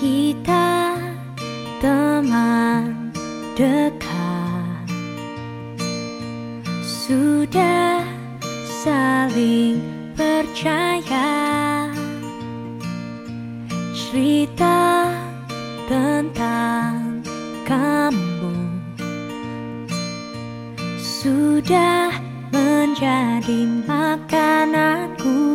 kita teman dekat. Sudah saling percaya. Cerita tentang kamu sudah menjadi makananku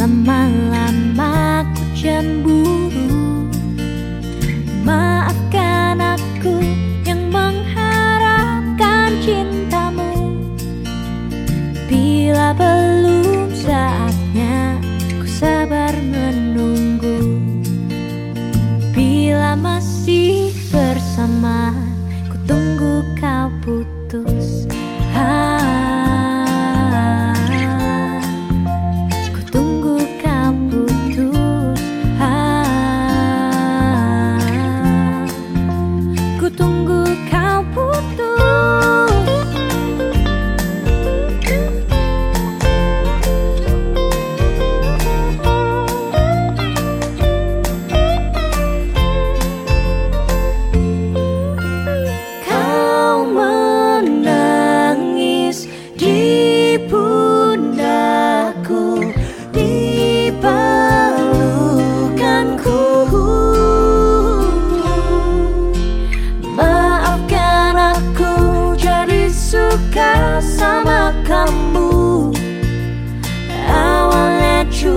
curhat lama-lama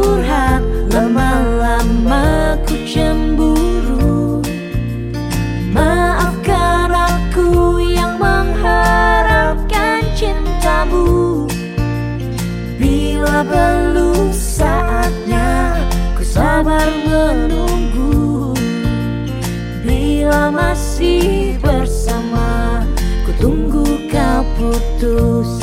curhat Lama-lama ku cemburu. Maafkan aku yang mengharapkan cintamu. Bila belum saatnya Ku sabar menunggu. Bila masih bersama Ku tunggu kau putus